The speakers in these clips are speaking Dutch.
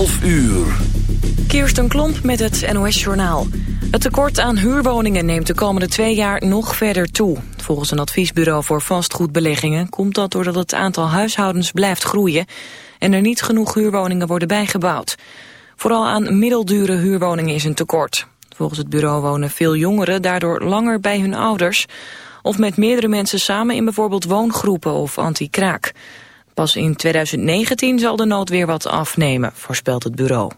12 uur. Klomp met het NOS-journaal. Het tekort aan huurwoningen neemt de komende twee jaar nog verder toe. Volgens een adviesbureau voor vastgoedbeleggingen... komt dat doordat het aantal huishoudens blijft groeien... en er niet genoeg huurwoningen worden bijgebouwd. Vooral aan middeldure huurwoningen is een tekort. Volgens het bureau wonen veel jongeren daardoor langer bij hun ouders... of met meerdere mensen samen in bijvoorbeeld woongroepen of anti-kraak. Pas in 2019 zal de nood weer wat afnemen, voorspelt het bureau.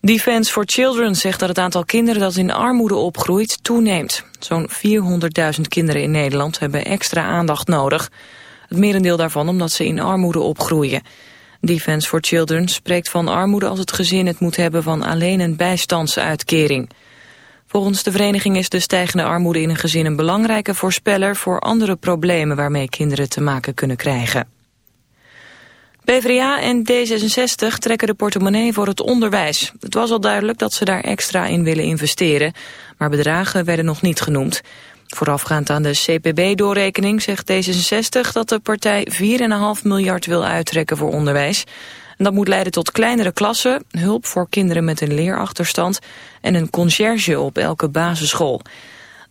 Defense for Children zegt dat het aantal kinderen dat in armoede opgroeit toeneemt. Zo'n 400.000 kinderen in Nederland hebben extra aandacht nodig. Het merendeel daarvan omdat ze in armoede opgroeien. Defense for Children spreekt van armoede als het gezin het moet hebben van alleen een bijstandsuitkering. Volgens de vereniging is de stijgende armoede in een gezin een belangrijke voorspeller voor andere problemen waarmee kinderen te maken kunnen krijgen. PvdA en D66 trekken de portemonnee voor het onderwijs. Het was al duidelijk dat ze daar extra in willen investeren, maar bedragen werden nog niet genoemd. Voorafgaand aan de CPB-doorrekening zegt D66 dat de partij 4,5 miljard wil uittrekken voor onderwijs. Dat moet leiden tot kleinere klassen, hulp voor kinderen met een leerachterstand en een conciërge op elke basisschool.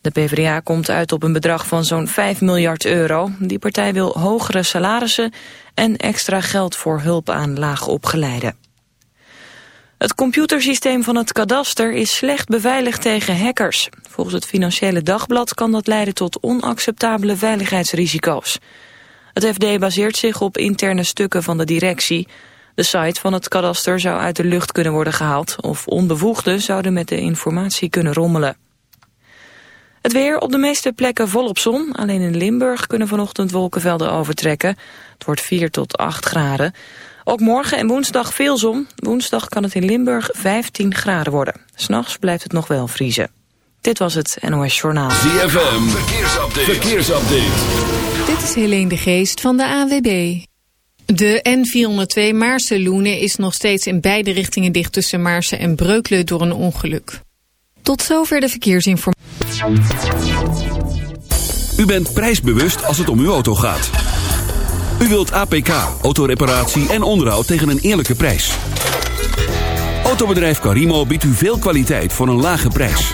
De PvdA komt uit op een bedrag van zo'n 5 miljard euro. Die partij wil hogere salarissen en extra geld voor hulp aan laagopgeleiden. Het computersysteem van het kadaster is slecht beveiligd tegen hackers. Volgens het Financiële Dagblad kan dat leiden tot onacceptabele veiligheidsrisico's. Het FD baseert zich op interne stukken van de directie. De site van het kadaster zou uit de lucht kunnen worden gehaald... of onbevoegden zouden met de informatie kunnen rommelen. Het weer op de meeste plekken volop zon. Alleen in Limburg kunnen vanochtend wolkenvelden overtrekken. Het wordt 4 tot 8 graden. Ook morgen en woensdag veel zon. Woensdag kan het in Limburg 15 graden worden. S'nachts blijft het nog wel vriezen. Dit was het NOS Journaal. ZFM, verkeersupdate. verkeersupdate. Dit is Helene de Geest van de AWB. De N402 Maarsen-Loenen is nog steeds in beide richtingen dicht tussen Maarsen en Breukelen door een ongeluk. Tot zover de verkeersinformatie. U bent prijsbewust als het om uw auto gaat. U wilt APK, autoreparatie en onderhoud tegen een eerlijke prijs. Autobedrijf Carimo biedt u veel kwaliteit voor een lage prijs.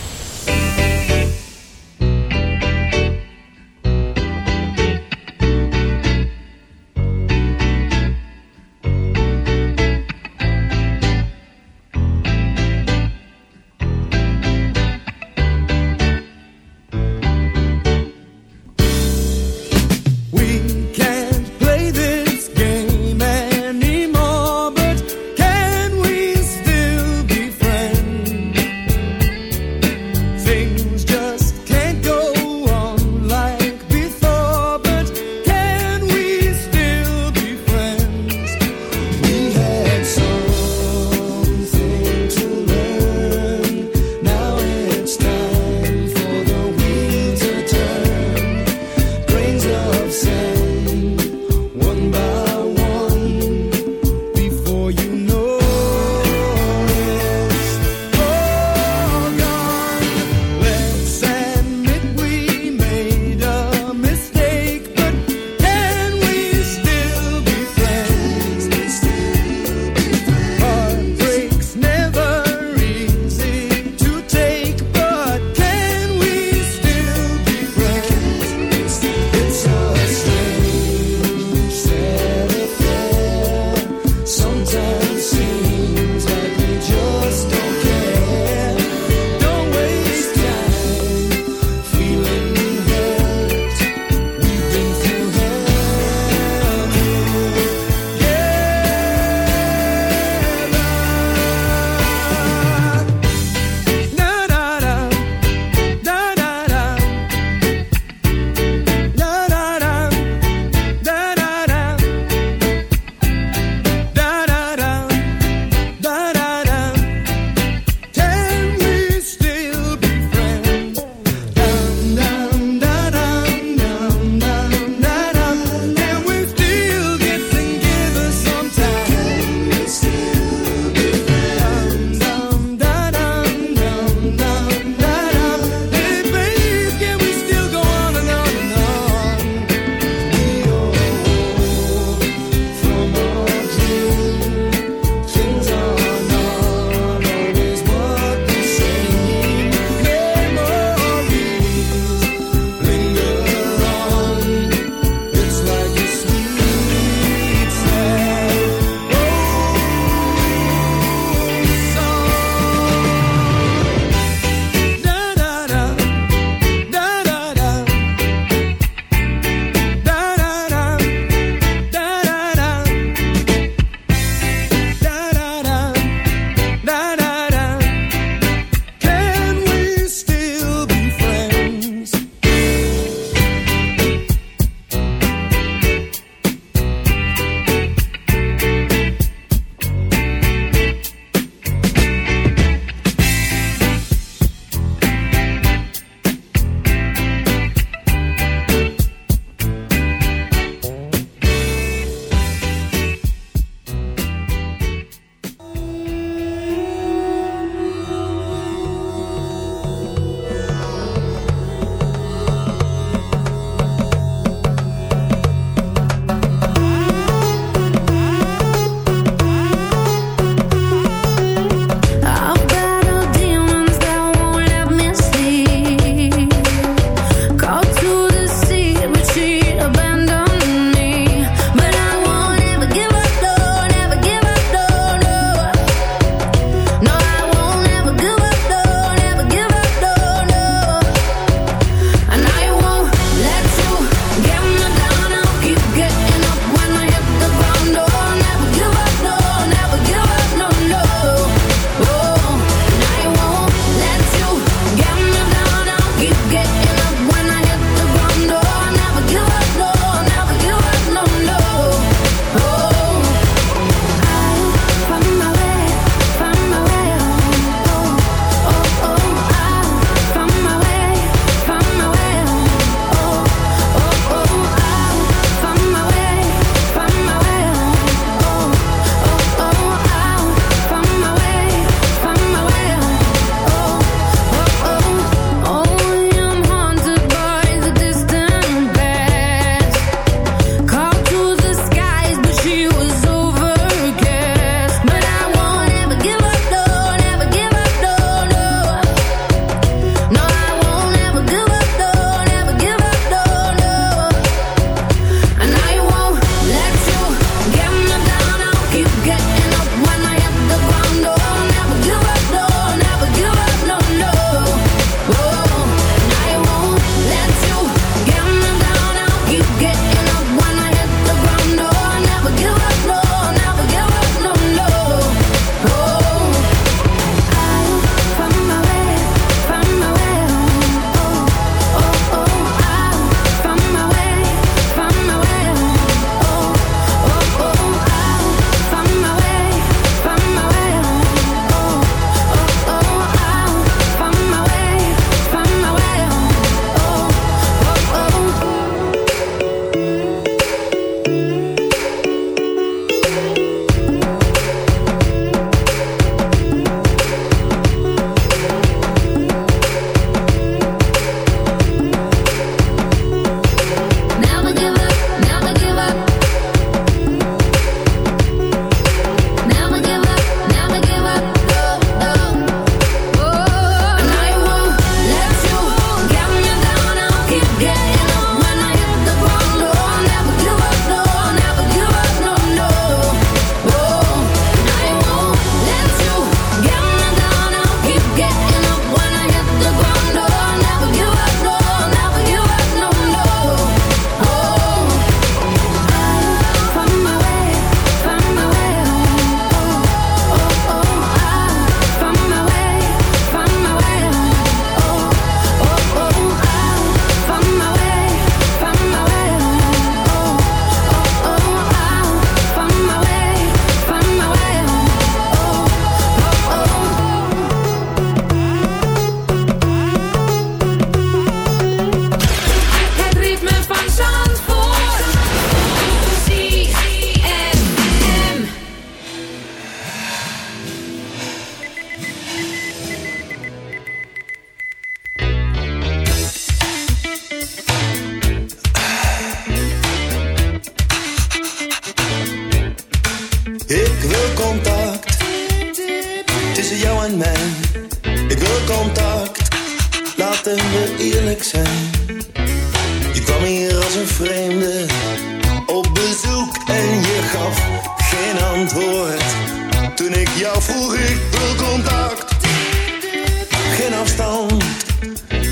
afstand.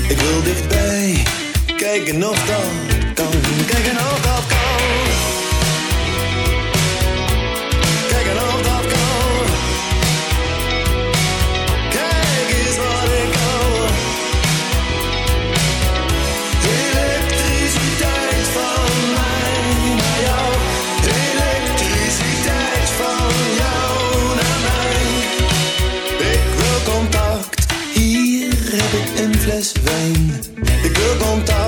Ik wil dichtbij, kijken of dat kan, kijken of dat kan. Ik wil De girl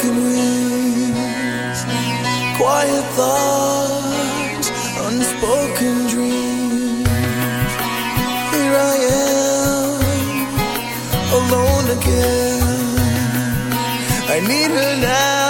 broken wings, quiet thoughts, unspoken dreams. Here I am, alone again. I need her now.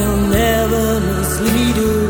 He'll never mislead her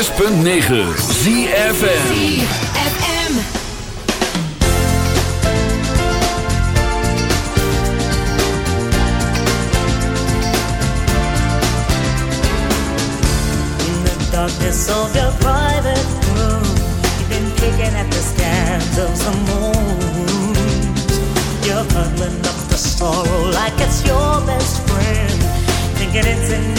106.9 ZFM. ZFM. In the darkness of your private room, you've been picking at the scabs of the moon. You're huddling up the sorrow like it's your best friend, thinking it's an